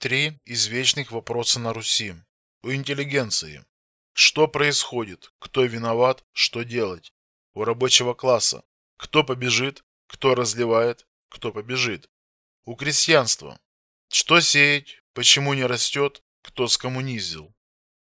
Три извечных вопроса на Руси. У интеллигенции. Что происходит? Кто виноват? Что делать? У рабочего класса. Кто побежит? Кто разливает? Кто побежит? У крестьянства. Что сеять? Почему не растет? Кто скоммунизил?